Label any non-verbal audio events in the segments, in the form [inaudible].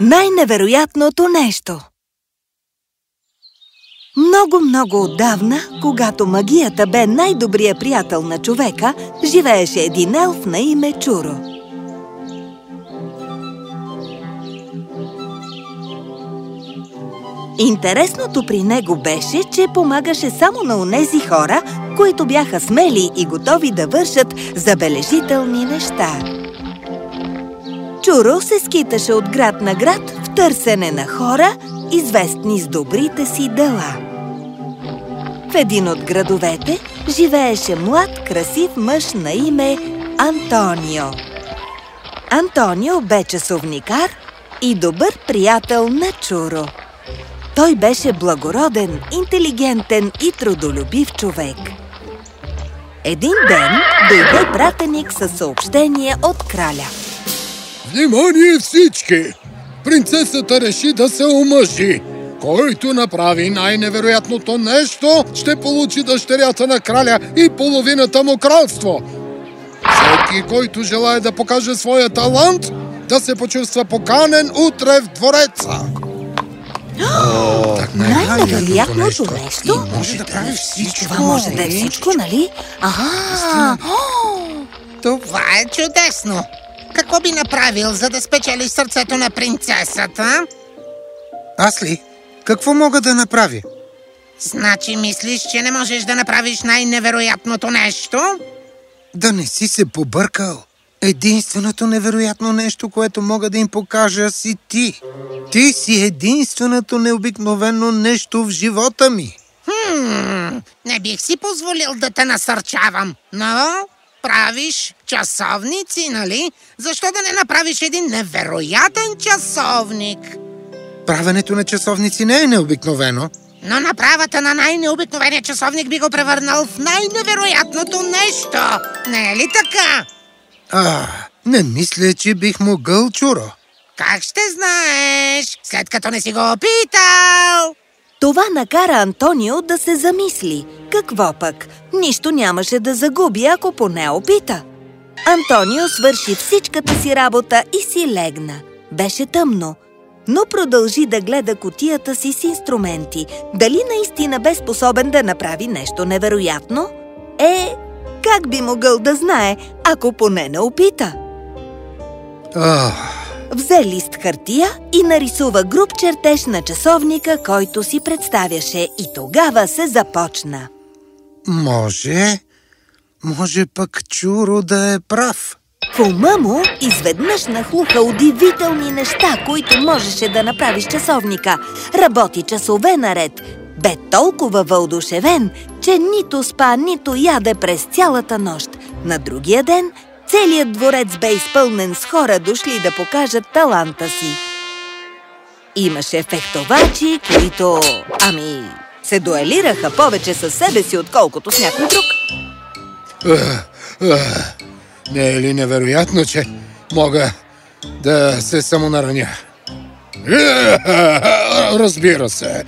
Най-невероятното нещо Много-много отдавна, когато магията бе най-добрия приятел на човека, живееше един елф на име Чуро. Интересното при него беше, че помагаше само на онези хора, които бяха смели и готови да вършат забележителни неща. Чуро се скиташе от град на град в търсене на хора, известни с добрите си дела. В един от градовете живееше млад, красив мъж на име Антонио. Антонио бе часовникар и добър приятел на Чуро. Той беше благороден, интелигентен и трудолюбив човек. Един ден дойде пратеник със съобщение от краля. Внимание всички! Принцесата реши да се омъжи. Който направи най-невероятното нещо, ще получи дъщерята на краля и половината му кралство. Всеки, който желая да покаже своя талант, да се почувства поканен утре в двореца. Най-невероятното нещо? Може да прави всичко. Това може да е всичко, нали? Ага! Това е чудесно! Какво би направил, за да спечелиш сърцето на принцесата? Аз ли? Какво мога да направя? Значи мислиш, че не можеш да направиш най-невероятното нещо? Да не си се побъркал. Единственото невероятно нещо, което мога да им покажа, си ти. Ти си единственото необикновено нещо в живота ми. Хм, не бих си позволил да те насърчавам, но правиш часовници, нали? Защо да не направиш един невероятен часовник? Правенето на часовници не е необикновено. Но направата на най-необикновения часовник би го превърнал в най-невероятното нещо. Не е ли така? А, не мисля, че бих могъл, Чуро. Как ще знаеш, след като не си го опитал? Това накара Антонио да се замисли. Какво пък? Нищо нямаше да загуби, ако поне опита. Антонио свърши всичката си работа и си легна. Беше тъмно, но продължи да гледа котията си с инструменти. Дали наистина бе способен да направи нещо невероятно? Е, как би могъл да знае, ако поне не опита? Ах, Взе лист хартия и нарисува груб чертеж на часовника, който си представяше и тогава се започна. може... Може пък Чуро да е прав. В ума му изведнъж нахлуха удивителни неща, които можеше да направи с часовника. Работи часове наред. Бе толкова въодушевен, че нито спа, нито яде през цялата нощ. На другия ден целият дворец бе изпълнен с хора, дошли да покажат таланта си. Имаше фехтовачи, които, ами, се дуелираха повече със себе си, отколкото с някой друг. Не е ли невероятно, че мога да се самонараня? Разбира се.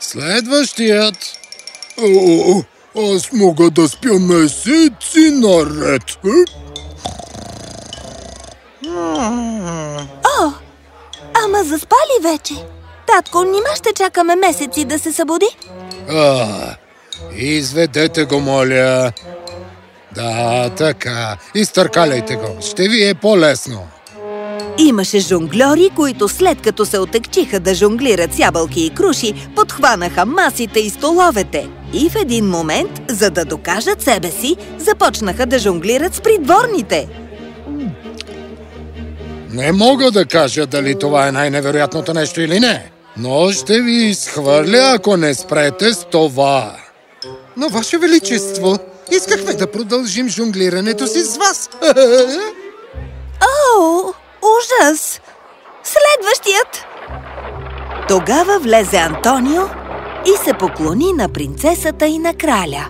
Следващият. Аз мога да спя месеци наред. О, ама заспа ли вече? Татко, нима ще чакаме месеци да се събуди? А, изведете го, моля. Да, така. Изтъркаляйте го. Ще ви е по-лесно. Имаше жонгльори, които след като се отекчиха да жонглират с ябълки и круши, подхванаха масите и столовете. И в един момент, за да докажат себе си, започнаха да жонглират с придворните. Не мога да кажа дали това е най-невероятното нещо или не, но ще ви изхвърля, ако не спрете с това. Но, Ваше Величество, искахме да продължим жонглирането си с вас. О, ужас! Следващият! Тогава влезе Антонио и се поклони на принцесата и на краля.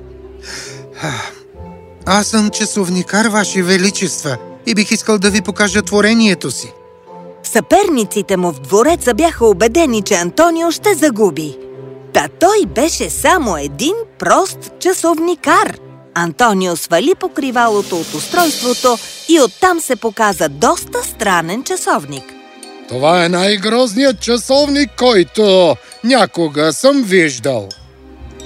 Аз съм часовникар, Ваше Величество, и бих искал да ви покажа творението си. Съперниците му в двореца бяха убедени, че Антонио ще загуби. Та той беше само един прост часовникар. Антонио свали покривалото от устройството и оттам се показа доста странен часовник. Това е най-грозният часовник, който някога съм виждал.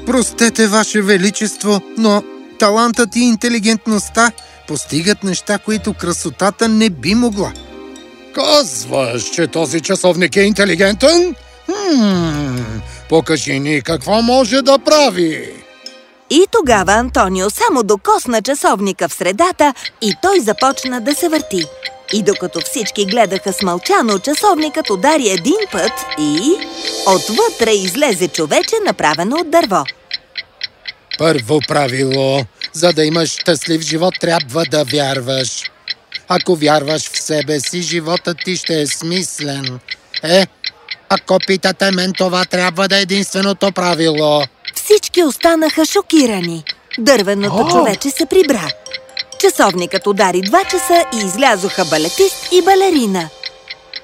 Простете, Ваше Величество, но талантът и интелигентността постигат неща, които красотата не би могла. Казваш, че този часовник е интелигентен? Хм, покажи ни какво може да прави. И тогава Антонио само докосна часовника в средата и той започна да се върти. И докато всички гледаха смълчано, часовникът удари един път и... Отвътре излезе човече, направено от дърво. Първо правило. За да имаш щастлив живот, трябва да вярваш. Ако вярваш в себе си, животът ти ще е смислен. Е, ако питате мен, това трябва да е единственото правило. Всички останаха шокирани. Дървеното О! човече се прибра. Часовникът удари два часа и излязоха балетист и балерина.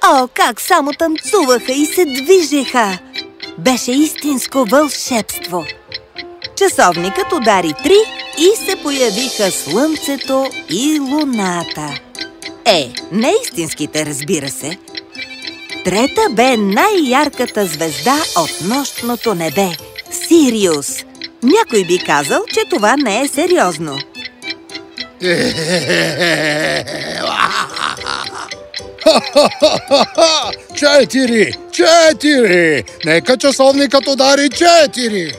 О, как само танцуваха и се движеха! Беше истинско вълшебство. Часовникът удари три и се появиха слънцето и луната. Е, не истинските, разбира се. Трета бе най-ярката звезда от нощното небе – Сириус. Някой би казал, че това не е сериозно. [laughs] Четири! Четири! Нека часовникът удари четири!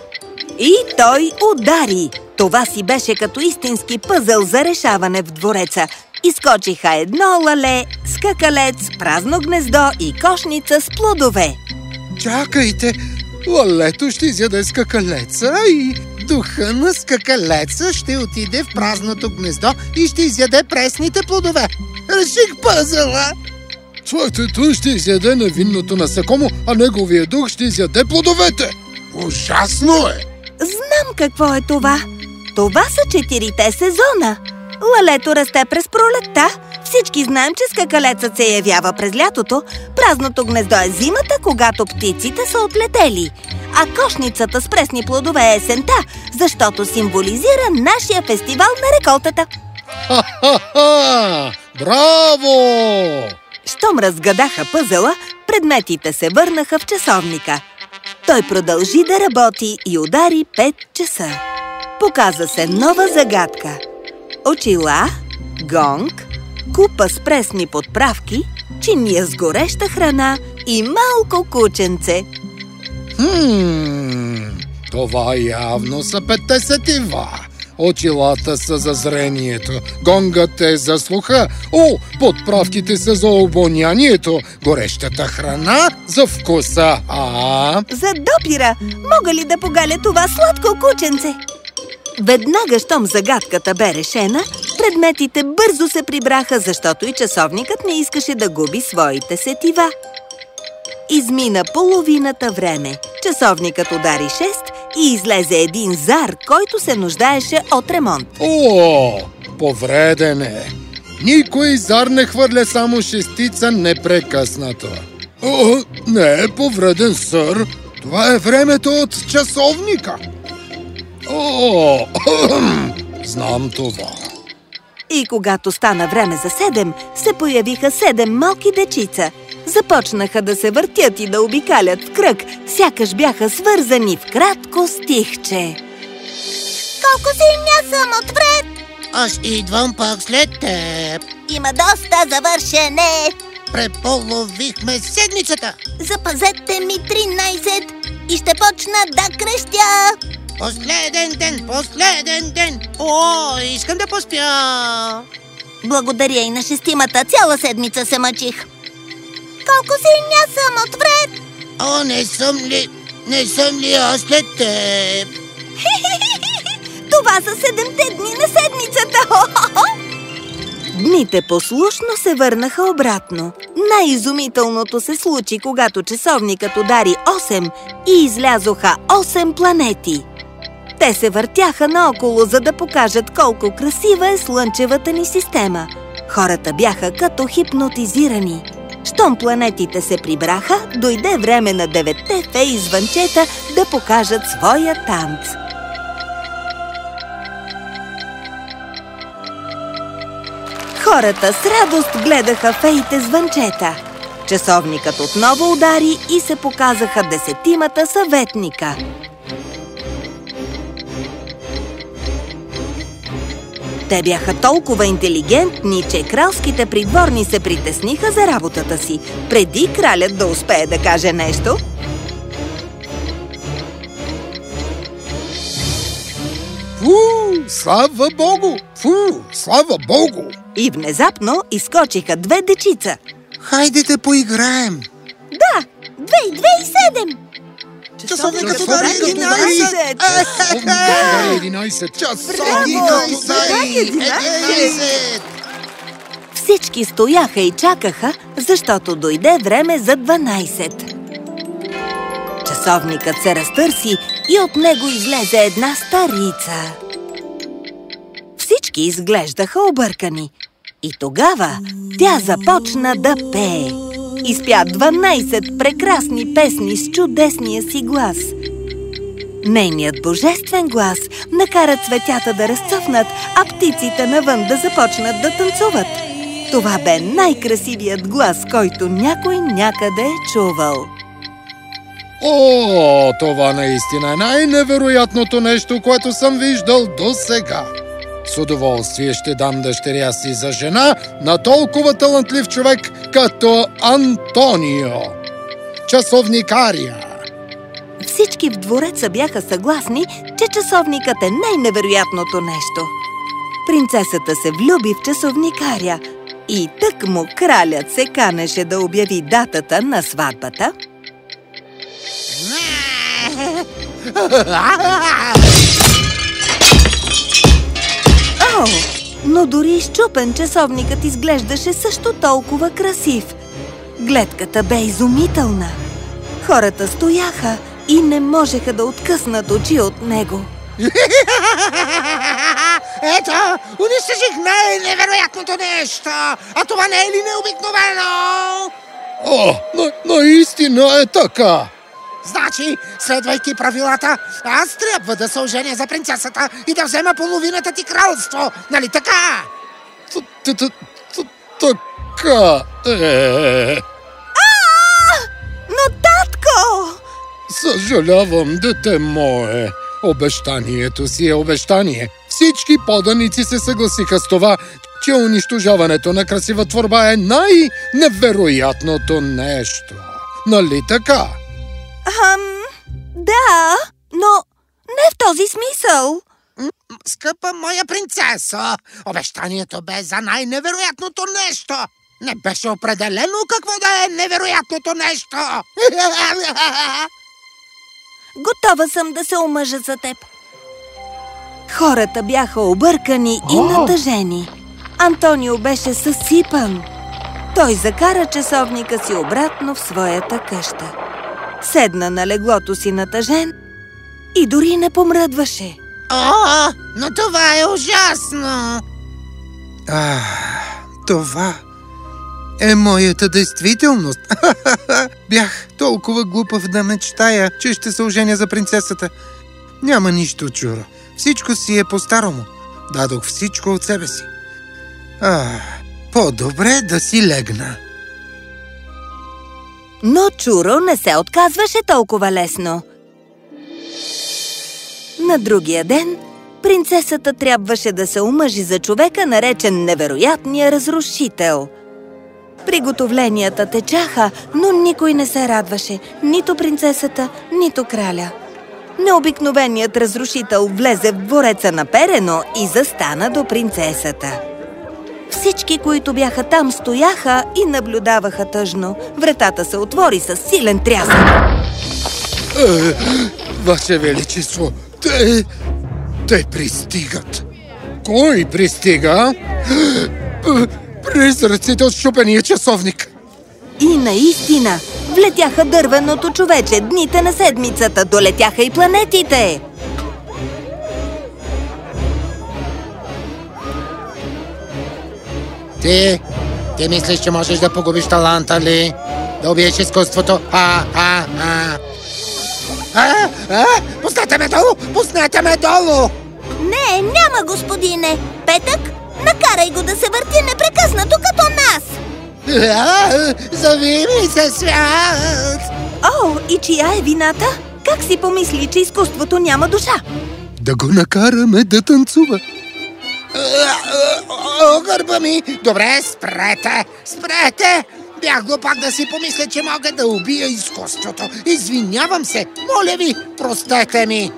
И той удари. Това си беше като истински пъзъл за решаване в двореца. Изкочиха едно лале, скакалец, празно гнездо и кошница с плодове. Чакайте, лалето ще изяде скакалеца и духа на скакалеца ще отиде в празното гнездо и ще изяде пресните плодове. Реших пъзела! Цветето ще изяде невинното насекомо, а неговия дух ще изяде плодовете. Ужасно е! Знам какво е това. Това са четирите сезона. Лалето расте през пролетта. Всички знаем, че скакалецът се явява през лятото. Празното гнездо е зимата, когато птиците са отлетели. А кошницата с пресни плодове е есента, защото символизира нашия фестивал на реколтата. Ха-ха-ха! Браво! Щом разгадаха пъзела, предметите се върнаха в часовника. Той продължи да работи и удари 5 часа. Показа се нова загадка. Очила, гонг, купа с пресни подправки, чиния с гореща храна и малко кученце. Това явно са петте сетива. Очилата са за зрението, гонгът е за слуха, о, подправките са за обонянието, горещата храна за вкуса, а... За допира! Мога ли да погаля това сладко кученце? Веднага, щом загадката бе решена, предметите бързо се прибраха, защото и часовникът не искаше да губи своите сетива. Измина половината време. Часовникът удари 6 и излезе един зар, който се нуждаеше от ремонт. О, повреден е. Никой зар не хвърля само шестица непрекъснато. О, не е повреден, сър. Това е времето от часовника. О, [clears throat] знам това. И когато стана време за седем, се появиха седем малки дечица. Започнаха да се въртят и да обикалят в кръг, сякаш бяха свързани в кратко стихче. Колко земя съм отвред! Аз идвам пак след теб. Има доста завършене! Преполовихме седмицата. Запазете ми 13 и ще почна да крещя! Последен ден, последен ден. О, искам да поспя. Благодаря и на шестимата, цяла седмица се мъчих. Колко земя съм отвред! О, не съм ли, не съм ли аз след теб? [laughs] Това са седемте дни на седмицата! [laughs] Дните послушно се върнаха обратно. Най-изумителното се случи, когато часовникът удари 8 и излязоха 8 планети. Те се въртяха наоколо, за да покажат колко красива е Слънчевата ни система. Хората бяха като хипнотизирани. Щом планетите се прибраха, дойде време на деветте феи звънчета да покажат своя танц. Хората с радост гледаха феите звънчета. Часовникът отново удари и се показаха десетимата съветника. Те бяха толкова интелигентни, че кралските придворни се притесниха за работата си. Преди кралят да успее да каже нещо, Фу, слава Богу! Фу, слава Богу! и внезапно изскочиха две дечица. Хайде да поиграем. Да, две и две и седем. Часовникът удари 11. Удари 11. Часовникът удари Единайсет. Всички стояха и чакаха, защото дойде време за 12. Часовникът се разтърси и от него излезе една старица. Всички изглеждаха объркани. И тогава тя започна да пее. Изпя 12 прекрасни песни с чудесния си глас. Нейният божествен глас накара цветята да разцъфнат, а птиците навън да започнат да танцуват. Това бе най-красивият глас, който някой някъде е чувал. О, това наистина е най-невероятното нещо, което съм виждал до сега. С удоволствие ще дам дъщеря си за жена на толкова талантлив човек като Антонио. Часовникария. Всички в двореца бяха съгласни, че часовникът е най-невероятното нещо. Принцесата се влюби в часовникаря и тък му кралят се канеше да обяви датата на сватбата. [laughs] О, но дори изчупен часовникът изглеждаше също толкова красив. Гледката бе изумителна. Хората стояха и не можеха да откъснат очи от него. [laughs] Ето, унищожих най-невероятното нещо! А това не е ли необикновено? О, на, наистина е така. Значи, следвайки правилата, аз трябва да се оженя за принцесата и да взема половината ти кралство, нали така? Така е. Но, татко! Съжалявам, дете мое. Обещанието си е обещание. Всички поданици се съгласиха с това, че унищожаването на красива творба е най-невероятното нещо. Нали така? Ам, да, но не в този смисъл. Скъпа моя принцесо, обещанието бе за най-невероятното нещо. Не беше определено какво да е невероятното нещо. [laughs] Готова съм да се омъжа за теб. Хората бяха объркани и натъжени. Антонио беше съсипан. Той закара часовника си обратно в своята къща. Седна на леглото си натъжен и дори не помръдваше. О, но това е ужасно. А, това е моята действителност. [laughs] Бях толкова глупав да мечтая, че ще се оженя за принцесата. Няма нищо, Чуро. Всичко си е по-старому. Дадох всичко от себе си. А, по-добре да си легна. Но Чуро не се отказваше толкова лесно. На другия ден принцесата трябваше да се омъжи за човека, наречен невероятния разрушител. Приготовленията течаха, но никой не се радваше, нито принцесата, нито краля. Необикновеният разрушител влезе в двореца на Перено и застана до принцесата. Всички, които бяха там, стояха и наблюдаваха тъжно. Вратата се отвори с силен трясък. Е, Ваше Величество, те... те пристигат. Кой пристига? Призраците от щупения часовник. И наистина, влетяха дървеното човече, дните на седмицата, долетяха и планетите. Ти, ти мислиш, че можеш да погубиш таланта ли? Да убиеш изкуството? А, а, а. А, а, пуснете ме долу! Пуснете ме долу! Не, няма, господине. Петък, накарай го да се върти непрекъснато като нас. А, Зави ми се свят! О, и чия е вината? Как си помисли, че изкуството няма душа? Да го накараме да танцува. О, гърба ми! Добре, спрете! Спрете! Бях глупак да си помисля, че мога да убия изкуството. Извинявам се. Моля ви, простете ми.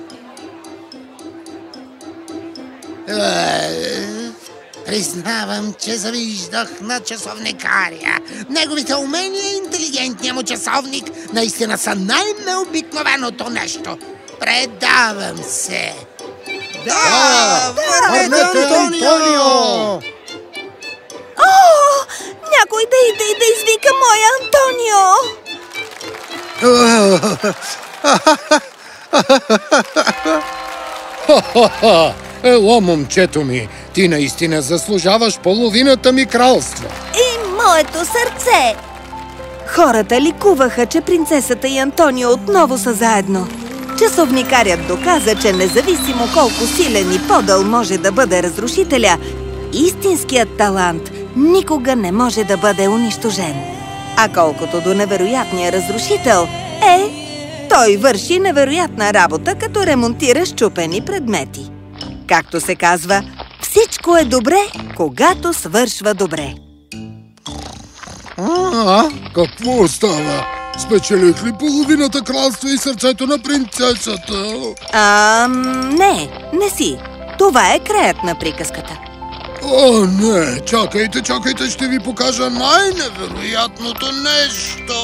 Е, Признавам, че завиждах на часовникаря. Неговите умения и интелигентният му часовник наистина са най-необикновеното нещо. Предавам се. Да, Върнете Антонио! О, някой да иде и да извика моя Антонио! [laughs] Ело, момчето ми, ти наистина заслужаваш половината ми кралство. И моето сърце! Хората ликуваха, че принцесата и Антонио отново са заедно. Часовникарят доказа, че независимо колко силен и подъл може да бъде разрушителя, истинският талант никога не може да бъде унищожен. А колкото до невероятния разрушител, е, той върши невероятна работа, като ремонтира щупени предмети. Както се казва, всичко е добре, когато свършва добре. А, какво става? Спечелих ли половината кралство и сърцето на принцесата? А, не, не си. Това е краят на приказката. О, не! Чакайте, чакайте, ще ви покажа най-невероятното нещо!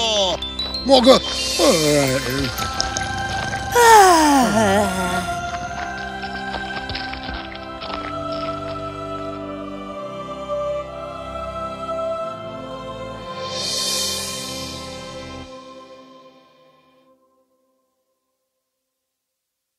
Мога... Е, А,